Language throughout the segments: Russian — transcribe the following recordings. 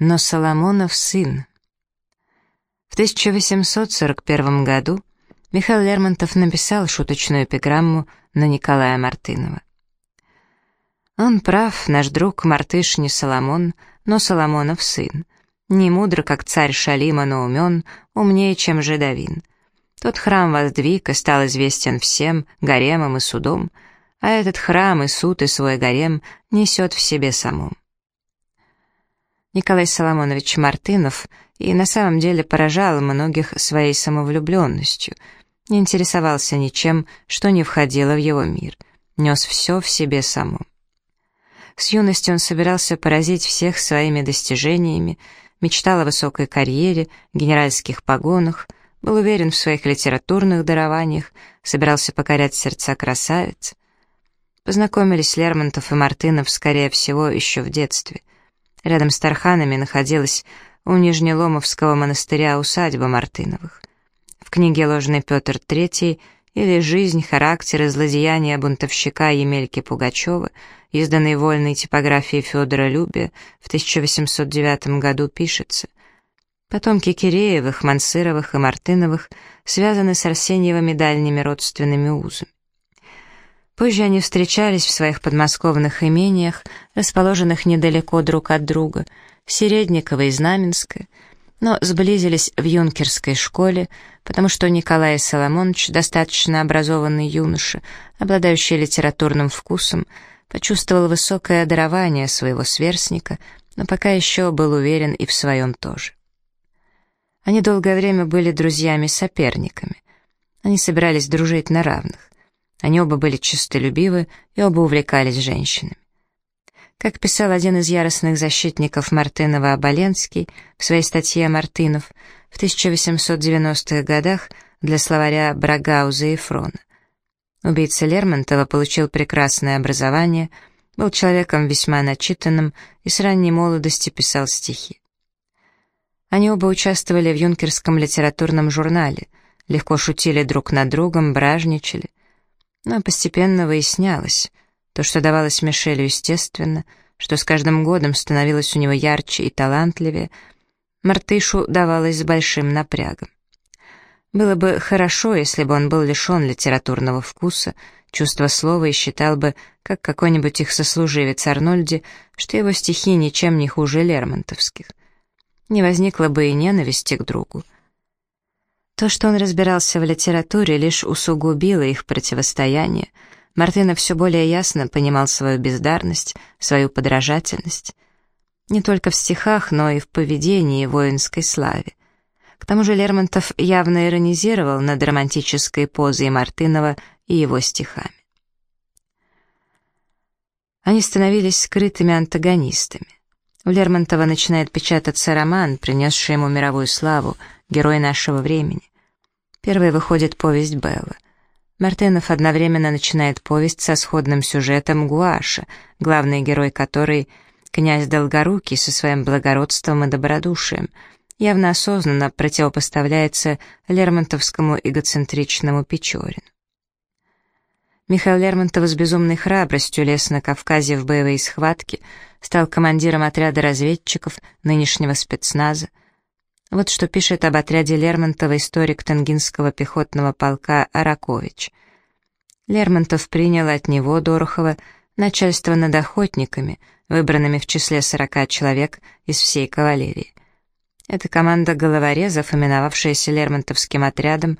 Но Соломонов сын. В 1841 году Михаил Лермонтов написал шуточную эпиграмму на Николая Мартынова. «Он прав, наш друг Мартыш не Соломон, но Соломонов сын. Не мудр, как царь Шалима, но умен, умнее, чем Жедовин. Тот храм воздвиг и стал известен всем, гаремом и судом, а этот храм и суд и свой гарем несет в себе самом. Николай Соломонович Мартынов и на самом деле поражал многих своей самовлюбленностью, не интересовался ничем, что не входило в его мир, нес все в себе самом. С юности он собирался поразить всех своими достижениями, мечтал о высокой карьере, генеральских погонах, был уверен в своих литературных дарованиях, собирался покорять сердца красавиц. Познакомились Лермонтов и Мартынов, скорее всего, еще в детстве. Рядом с Тарханами находилась у Нижнеломовского монастыря усадьба Мартыновых. В книге «Ложный Петр III» или «Жизнь, характер и злодеяния бунтовщика Емельки Пугачева», изданной вольной типографией Федора Любия в 1809 году, пишется «Потомки Киреевых, Мансыровых и Мартыновых связаны с Арсеньевыми дальними родственными узами. Позже они встречались в своих подмосковных имениях, расположенных недалеко друг от друга, Середниково и Знаменское, но сблизились в юнкерской школе, потому что Николай Соломонович, достаточно образованный юноша, обладающий литературным вкусом, почувствовал высокое дарование своего сверстника, но пока еще был уверен и в своем тоже. Они долгое время были друзьями-соперниками. Они собирались дружить на равных. Они оба были честолюбивы и оба увлекались женщинами. Как писал один из яростных защитников Мартынова Оболенский в своей статье «Мартынов» в 1890-х годах для словаря Брагауза и Фрона. Убийца Лермонтова получил прекрасное образование, был человеком весьма начитанным и с ранней молодости писал стихи. Они оба участвовали в юнкерском литературном журнале, легко шутили друг над другом, бражничали но постепенно выяснялось, то, что давалось Мишелю естественно, что с каждым годом становилось у него ярче и талантливее, Мартышу давалось с большим напрягом. Было бы хорошо, если бы он был лишен литературного вкуса, чувства слова и считал бы, как какой-нибудь их сослуживец Арнольди, что его стихи ничем не хуже лермонтовских. Не возникло бы и ненависти к другу. То, что он разбирался в литературе, лишь усугубило их противостояние. Мартына все более ясно понимал свою бездарность, свою подражательность. Не только в стихах, но и в поведении и воинской славе. К тому же Лермонтов явно иронизировал над романтической позой Мартынова и его стихами. Они становились скрытыми антагонистами. У Лермонтова начинает печататься роман, принесший ему мировую славу, герой нашего времени. Первой выходит повесть Беллы. Мартынов одновременно начинает повесть со сходным сюжетом Гуаша, главный герой которой — князь Долгорукий со своим благородством и добродушием, явно осознанно противопоставляется лермонтовскому эгоцентричному Печорину. Михаил Лермонтов с безумной храбростью лез на Кавказе в боевые схватки, стал командиром отряда разведчиков нынешнего спецназа, вот что пишет об отряде Лермонтова историк Тангинского пехотного полка Аракович. Лермонтов принял от него, Дорохова, начальство над охотниками, выбранными в числе 40 человек из всей кавалерии. Эта команда головорезов, именовавшаяся Лермонтовским отрядом,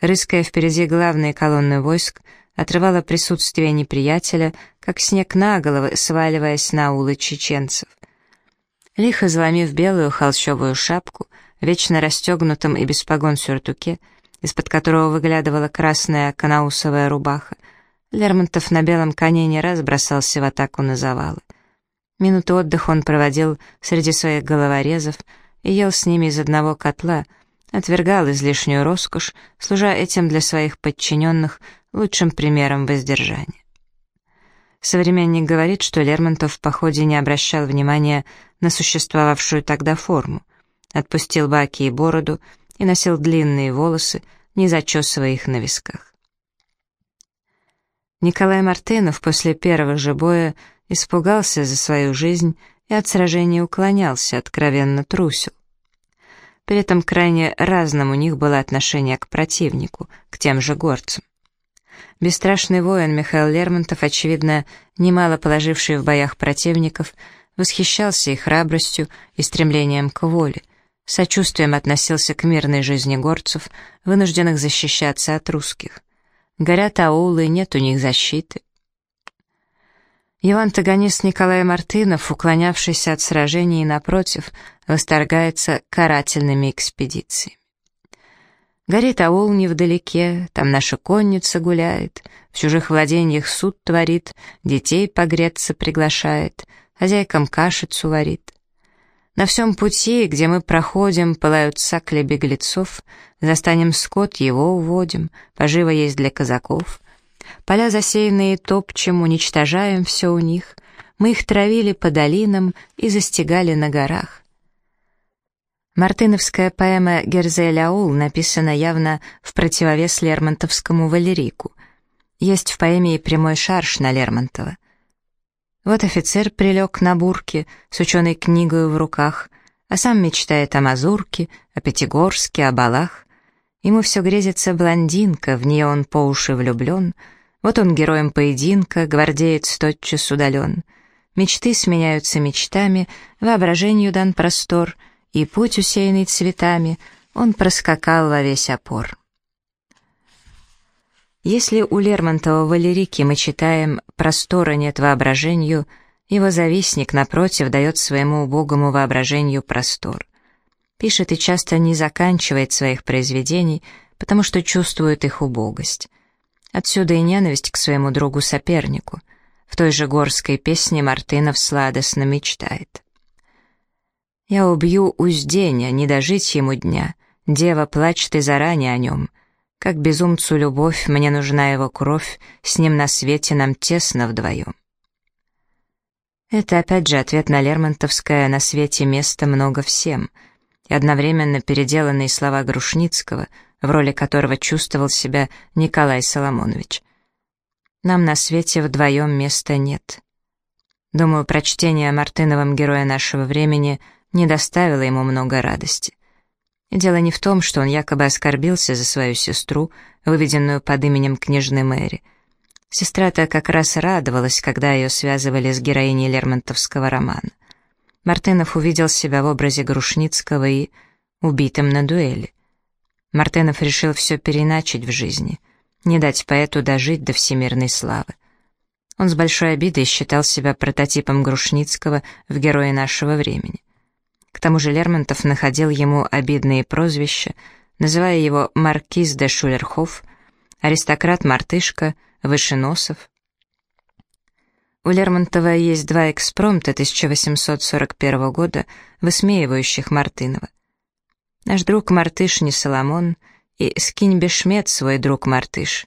рыская впереди главной колонны войск, отрывала присутствие неприятеля, как снег на головы, сваливаясь на улы чеченцев. Лихо заломив белую холщовую шапку, вечно расстегнутом и без погон сюртуке, из-под которого выглядывала красная канаусовая рубаха, Лермонтов на белом коне не раз бросался в атаку на завалы. Минуту отдыха он проводил среди своих головорезов и ел с ними из одного котла, отвергал излишнюю роскошь, служа этим для своих подчиненных лучшим примером воздержания. Современник говорит, что Лермонтов в походе не обращал внимания на существовавшую тогда форму — отпустил баки и бороду и носил длинные волосы, не зачесывая их на висках. Николай Мартынов после первого же боя испугался за свою жизнь и от сражений уклонялся, откровенно трусил. При этом крайне разным у них было отношение к противнику, к тем же горцам. Бесстрашный воин Михаил Лермонтов, очевидно, немало положивший в боях противников, восхищался их храбростью и стремлением к воле, сочувствием относился к мирной жизни горцев, вынужденных защищаться от русских. Горят аулы, нет у них защиты. Его антагонист Николай Мартынов, уклонявшийся от сражений, напротив, восторгается карательными экспедициями. Горит аул невдалеке, там наша конница гуляет, в чужих владениях суд творит, детей погреться приглашает, хозяйкам кашицу варит. На всем пути, где мы проходим, пылают сакли беглецов, застанем скот, его уводим, поживо есть для казаков. Поля засеянные топчем, уничтожаем все у них, мы их травили по долинам и застигали на горах. Мартыновская поэма «Герзель Аул» написана явно в противовес Лермонтовскому «Валерику». Есть в поэме и прямой шарш на Лермонтова. Вот офицер прилег на бурке с ученой книгой в руках, а сам мечтает о мазурке, о Пятигорске, о балах. Ему все грезится блондинка, в нее он по уши влюблен. Вот он героем поединка, гвардеец тотчас удален. Мечты сменяются мечтами, воображению дан простор, и путь, усеянный цветами, он проскакал во весь опор. Если у Лермонтова в лирике мы читаем «простора нет воображению», его завистник, напротив, дает своему убогому воображению простор. Пишет и часто не заканчивает своих произведений, потому что чувствует их убогость. Отсюда и ненависть к своему другу-сопернику. В той же горской песне Мартынов сладостно мечтает. «Я убью узденя, не дожить ему дня, дева, плачь ты заранее о нем», как безумцу любовь, мне нужна его кровь, с ним на свете нам тесно вдвоем. Это опять же ответ на Лермонтовское «на свете места много всем» и одновременно переделанные слова Грушницкого, в роли которого чувствовал себя Николай Соломонович. «Нам на свете вдвоем места нет». Думаю, прочтение Мартыновым героя нашего времени не доставило ему много радости. Дело не в том, что он якобы оскорбился за свою сестру, выведенную под именем княжны Мэри. Сестра-то как раз радовалась, когда ее связывали с героиней Лермонтовского романа. Мартынов увидел себя в образе Грушницкого и убитым на дуэли. Мартынов решил все переначить в жизни, не дать поэту дожить до всемирной славы. Он с большой обидой считал себя прототипом Грушницкого в герое нашего времени. К тому же Лермонтов находил ему обидные прозвища, называя его «маркиз де Шулерхоф», «аристократ-мартышка», «вышеносов». У Лермонтова есть два экспромта 1841 года, высмеивающих Мартынова. «Наш друг Мартыш не Соломон» и «Скинь бешмет свой друг Мартыш»,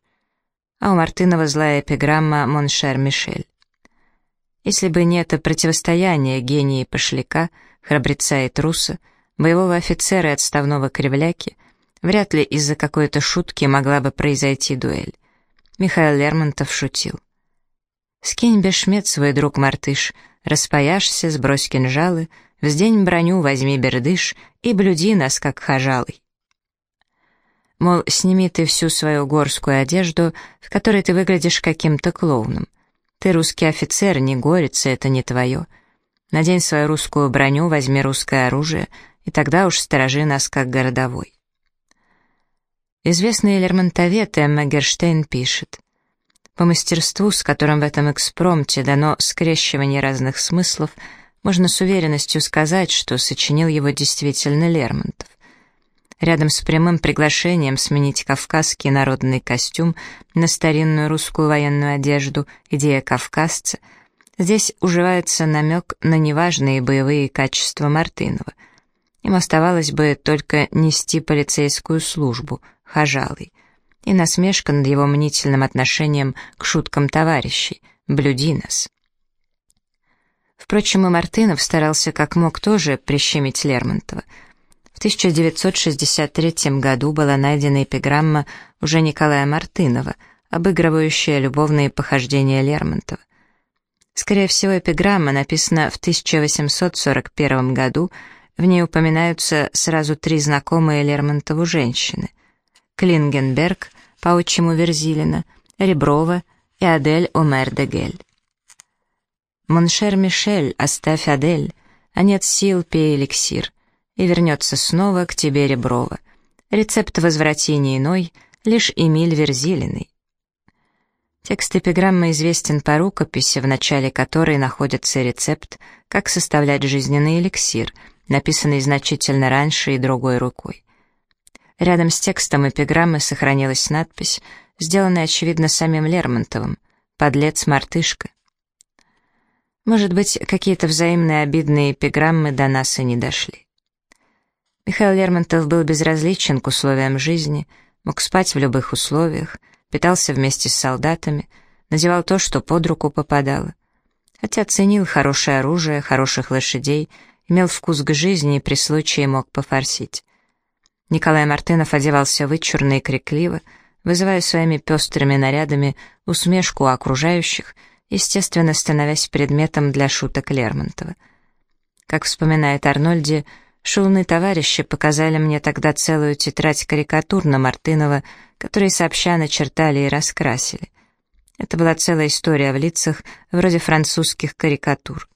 а у Мартынова злая эпиграмма «Mon cher Michel». Если бы не это противостояние гении пошляка — храбреца и труса, боевого офицера и отставного кривляки, вряд ли из-за какой-то шутки могла бы произойти дуэль. Михаил Лермонтов шутил. «Скинь бешмет, свой друг Мартыш, распаяшься, сбрось кинжалы, вздень броню, возьми бердыш и блюди нас, как хожалый». Мол, сними ты всю свою горскую одежду, в которой ты выглядишь каким-то клоуном. Ты русский офицер, не горится, это не твое. Надень свою русскую броню, возьми русское оружие, и тогда уж сторожи нас как городовой. Известный лермонтовед Эмма Герштейн пишет, «По мастерству, с которым в этом экспромте дано скрещивание разных смыслов, можно с уверенностью сказать, что сочинил его действительно Лермонтов. Рядом с прямым приглашением сменить кавказский народный костюм на старинную русскую военную одежду «Идея кавказца» — Здесь уживается намек на неважные боевые качества Мартынова. Им оставалось бы только нести полицейскую службу, хожалый, и насмешка над его мнительным отношением к шуткам товарищей, блюди нас. Впрочем, и Мартынов старался как мог тоже прищемить Лермонтова. В 1963 году была найдена эпиграмма уже Николая Мартынова, обыгрывающая любовные похождения Лермонтова. Скорее всего, эпиграмма написана в 1841 году, в ней упоминаются сразу три знакомые Лермонтову женщины. Клингенберг, по отчиму Верзилина, Реброва и Адель Омер де Гель. «Mon cher Michel, оставь Адель, а нет сил, пей эликсир, и вернется снова к тебе Реброва. Рецепт возврати иной, лишь Эмиль Верзилиный». Текст эпиграммы известен по рукописи, в начале которой находится рецепт, как составлять жизненный эликсир, написанный значительно раньше и другой рукой. Рядом с текстом эпиграммы сохранилась надпись, сделанная, очевидно, самим Лермонтовым «Подлец-мартышка». Может быть, какие-то взаимные обидные эпиграммы до нас и не дошли. Михаил Лермонтов был безразличен к условиям жизни, мог спать в любых условиях, питался вместе с солдатами, надевал то, что под руку попадало. Хотя ценил хорошее оружие, хороших лошадей, имел вкус к жизни и при случае мог пофорсить. Николай Мартынов одевался вычурно и крикливо, вызывая своими пестрыми нарядами усмешку у окружающих, естественно, становясь предметом для шуток Лермонтова. Как вспоминает Арнольди, шумные товарищи показали мне тогда целую тетрадь карикатур на Мартынова, которые сообща начертали и раскрасили. Это была целая история в лицах, вроде французских карикатур.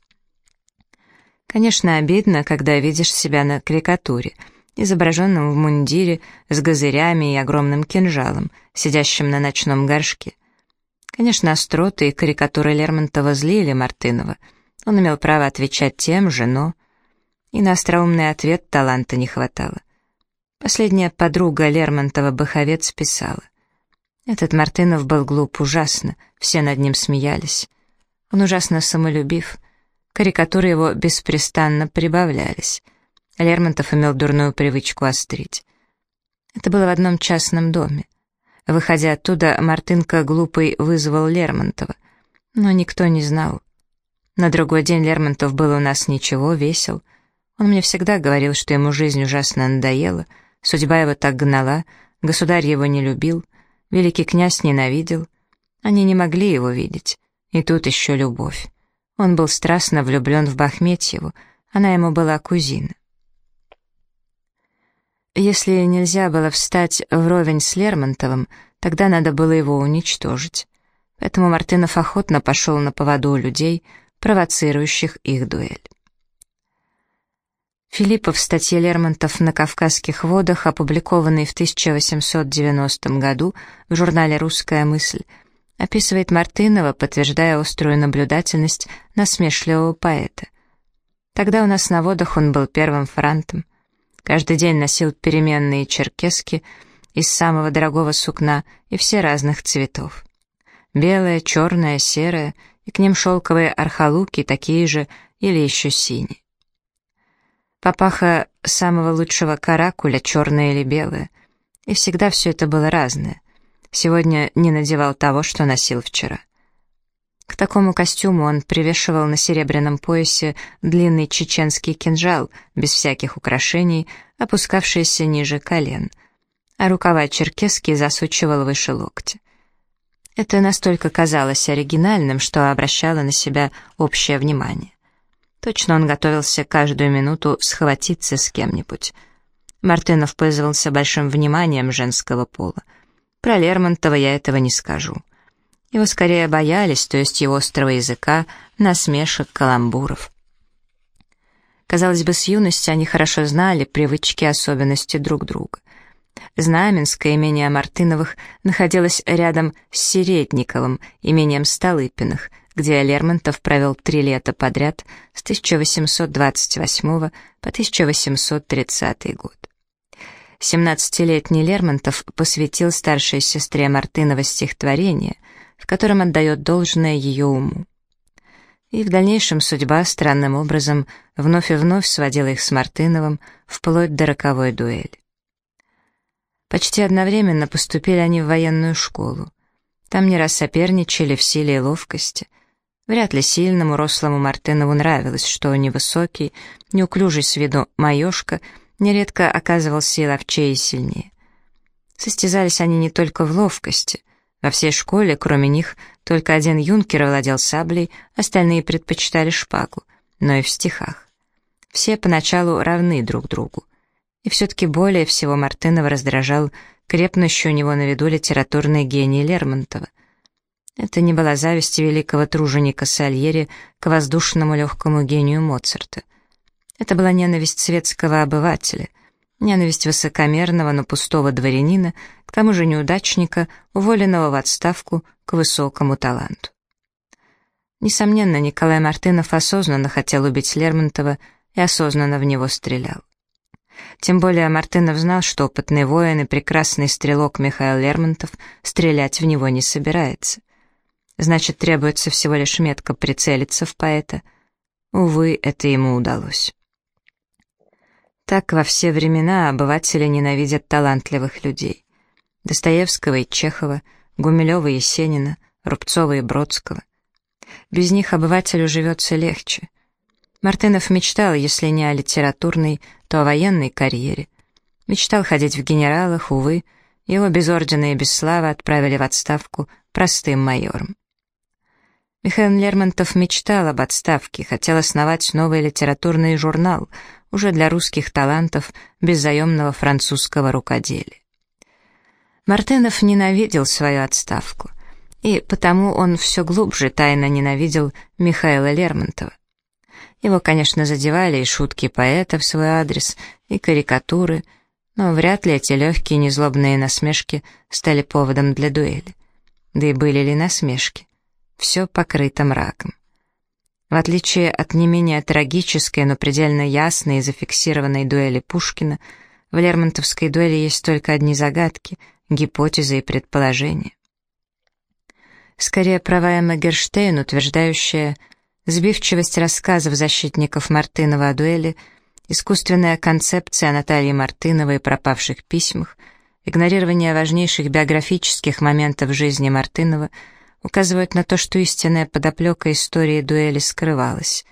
Конечно, обидно, когда видишь себя на карикатуре, изображенном в мундире с газырями и огромным кинжалом, сидящим на ночном горшке. Конечно, остроты и карикатуры Лермонтова злили Мартынова. Он имел право отвечать тем же, но... И на остроумный ответ таланта не хватало. Последняя подруга Лермонтова Баховец писала. Этот Мартынов был глуп ужасно, все над ним смеялись. Он ужасно самолюбив, карикатуры его беспрестанно прибавлялись. Лермонтов имел дурную привычку острить. Это было в одном частном доме. Выходя оттуда, Мартынка глупый вызвал Лермонтова, но никто не знал. На другой день Лермонтов был у нас ничего, весел. Он мне всегда говорил, что ему жизнь ужасно надоела — Судьба его так гнала, государь его не любил, великий князь ненавидел. Они не могли его видеть. И тут еще любовь. Он был страстно влюблен в Бахметьеву, она ему была кузина. Если нельзя было встать вровень с Лермонтовым, тогда надо было его уничтожить. Поэтому Мартынов охотно пошел на поводу у людей, провоцирующих их дуэль. Филиппов в статье Лермонтов «На Кавказских водах», опубликованной в 1890 году в журнале «Русская мысль», описывает Мартынова, подтверждая острую наблюдательность насмешливого поэта. Тогда у нас на водах он был первым франтом. Каждый день носил переменные черкески из самого дорогого сукна и все разных цветов. Белое, черное, серое, и к ним шелковые архалуки, такие же или еще синие. Папаха самого лучшего каракуля, черное или белое. И всегда все это было разное. Сегодня не надевал того, что носил вчера. К такому костюму он привешивал на серебряном поясе длинный чеченский кинжал, без всяких украшений, опускавшийся ниже колен, а рукава черкески засучивал выше локтя. Это настолько казалось оригинальным, что обращало на себя общее внимание. Точно он готовился каждую минуту схватиться с кем-нибудь. Мартынов пользовался большим вниманием женского пола. Про Лермонтова я этого не скажу. Его скорее боялись, то есть его острого языка, насмешек, каламбуров. Казалось бы, с юности они хорошо знали привычки и особенности друг друга. Знаменское имение Мартыновых находилось рядом с Середниковым, имением Столыпиных — где Лермонтов провел три лета подряд с 1828 по 1830 год. 17-летний Лермонтов посвятил старшей сестре Мартынова стихотворение, в котором отдает должное ее уму. И в дальнейшем судьба странным образом вновь и вновь сводила их с Мартыновым вплоть до роковой дуэли. Почти одновременно поступили они в военную школу. Там не раз соперничали в силе и ловкости — Вряд ли сильному рослому Мартынову нравилось, что невысокий, неуклюжий с виду маешка нередко оказывался и ловчее и сильнее. Состязались они не только в ловкости, Во всей школе, кроме них, только один юнкер владел саблей, остальные предпочитали шпагу, но и в стихах. Все поначалу равны друг другу. И все-таки более всего Мартынова раздражал крепнущий у него на виду литературный гений Лермонтова. Это не была зависть великого труженика Сальери к воздушному легкому гению Моцарта. Это была ненависть светского обывателя, ненависть высокомерного, но пустого дворянина, к тому же неудачника, уволенного в отставку к высокому таланту. Несомненно, Николай Мартынов осознанно хотел убить Лермонтова и осознанно в него стрелял. Тем более Мартынов знал, что опытный воин и прекрасный стрелок Михаил Лермонтов стрелять в него не собирается. Значит, требуется всего лишь метко прицелиться в поэта. Увы, это ему удалось. Так во все времена обыватели ненавидят талантливых людей. Достоевского и Чехова, Гумилева и Есенина, Рубцова и Бродского. Без них обывателю живется легче — Мартынов мечтал, если не о литературной, то о военной карьере. Мечтал ходить в генералах, увы, его без ордена и без славы отправили в отставку простым майором. Михаил Лермонтов мечтал об отставке, хотел основать новый литературный журнал, уже для русских талантов, без заемного французского рукоделия. Мартынов ненавидел свою отставку, и потому он все глубже тайно ненавидел Михаила Лермонтова. Его, конечно, задевали и шутки поэта в свой адрес, и карикатуры, но вряд ли эти легкие незлобные насмешки стали поводом для дуэли. Да и были ли насмешки? Все покрыто мраком. В отличие от не менее трагической, но предельно ясной и зафиксированной дуэли Пушкина, в Лермонтовской дуэли есть только одни загадки, гипотезы и предположения. Скорее, права Эмма Герштейн, утверждающая, Сбивчивость рассказов защитников Мартынова о дуэли, искусственная концепция Натальи Мартыновой и пропавших письмах, игнорирование важнейших биографических моментов жизни Мартынова указывают на то, что истинная подоплека истории дуэли скрывалась.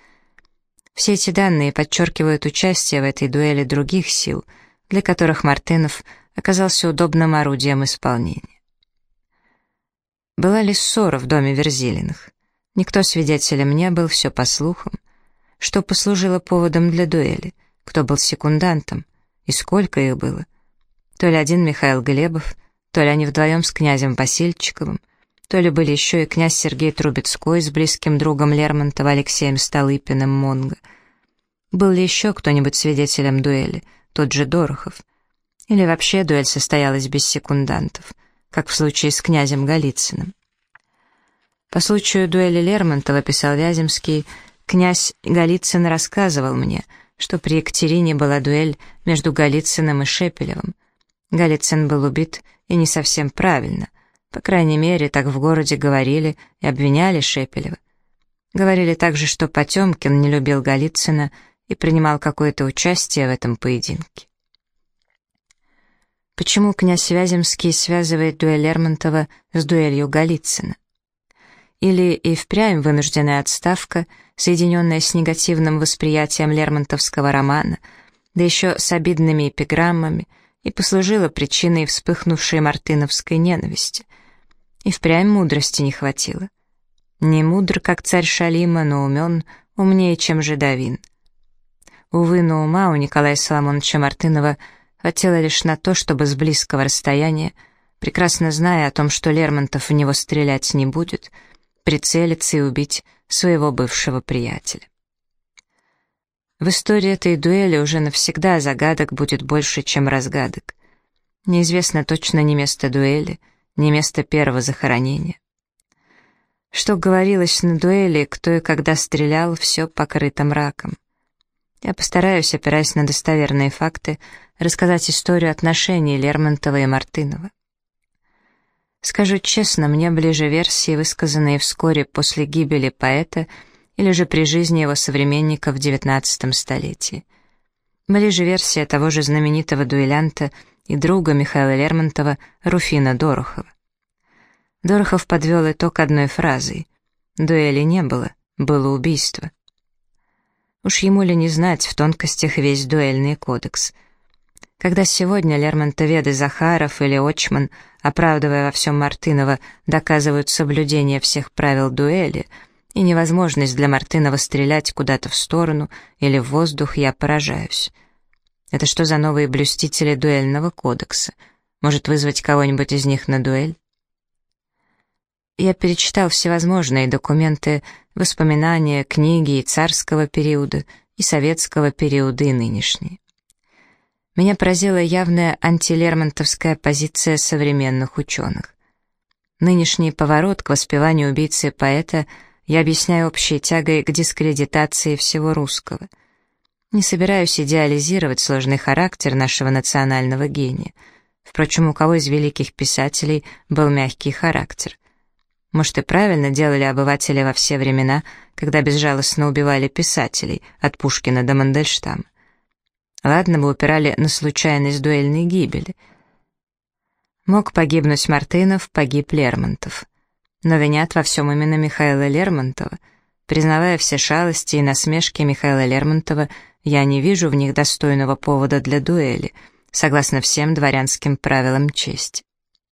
Все эти данные подчеркивают участие в этой дуэли других сил, для которых Мартынов оказался удобным орудием исполнения. Была ли ссора в доме Верзилиных? Никто свидетелем не был, все по слухам. Что послужило поводом для дуэли? Кто был секундантом? И сколько их было? То ли один Михаил Глебов, то ли они вдвоем с князем Васильчиковым, то ли были еще и князь Сергей Трубецкой с близким другом Лермонтова Алексеем Столыпиным Монго. Был ли еще кто-нибудь свидетелем дуэли, тот же Дорохов? Или вообще дуэль состоялась без секундантов, как в случае с князем Голицыным? По случаю дуэли Лермонтова, писал Вяземский, князь Голицын рассказывал мне, что при Екатерине была дуэль между Голицыным и Шепелевым. Голицын был убит и не совсем правильно. По крайней мере, так в городе говорили и обвиняли Шепелева. Говорили также, что Потемкин не любил Голицына и принимал какое-то участие в этом поединке. Почему князь Вяземский связывает дуэль Лермонтова с дуэлью Голицына? или и впрямь вынужденная отставка, соединенная с негативным восприятием лермонтовского романа, да еще с обидными эпиграммами, и послужила причиной вспыхнувшей мартыновской ненависти. И впрямь мудрости не хватило. Не мудр, как царь Шалима, но умен, умнее, чем Жидовин. Увы, но ума у Николая Соломоновича Мартынова хватило лишь на то, чтобы с близкого расстояния, прекрасно зная о том, что Лермонтов в него стрелять не будет, — прицелиться и убить своего бывшего приятеля. В истории этой дуэли уже навсегда загадок будет больше, чем разгадок. Неизвестно точно ни место дуэли, ни место первого захоронения. Что говорилось на дуэли, кто и когда стрелял, все покрыто мраком. Я постараюсь, опираясь на достоверные факты, рассказать историю отношений Лермонтова и Мартынова. Скажу честно, мне ближе версии, высказанные вскоре после гибели поэта или же при жизни его современника в XIX столетии. Ближе версия того же знаменитого дуэлянта и друга Михаила Лермонтова Руфина Дорохова. Дорохов подвел итог одной фразой. Дуэли не было, было убийство. Уж ему ли не знать в тонкостях весь дуэльный кодекс. Когда сегодня Лермонтоведы Захаров или Очман, оправдывая во всем Мартынова, доказывают соблюдение всех правил дуэли и невозможность для Мартынова стрелять куда-то в сторону или в воздух, я поражаюсь. Это что за новые блюстители дуэльного кодекса? Может вызвать кого-нибудь из них на дуэль? Я перечитал всевозможные документы, воспоминания, книги и царского периода, и советского периода, и нынешние. Меня поразила явная антилермонтовская позиция современных ученых. Нынешний поворот к воспеванию убийцы поэта я объясняю общей тягой к дискредитации всего русского. Не собираюсь идеализировать сложный характер нашего национального гения. Впрочем, у кого из великих писателей был мягкий характер? Может, и правильно делали обыватели во все времена, когда безжалостно убивали писателей, от Пушкина до Мандельштама. Ладно бы упирали на случайность дуэльной гибели. Мог погибнуть Мартынов, погиб Лермонтов. Но винят во всем именно Михаила Лермонтова. Признавая все шалости и насмешки Михаила Лермонтова, я не вижу в них достойного повода для дуэли, согласно всем дворянским правилам чести.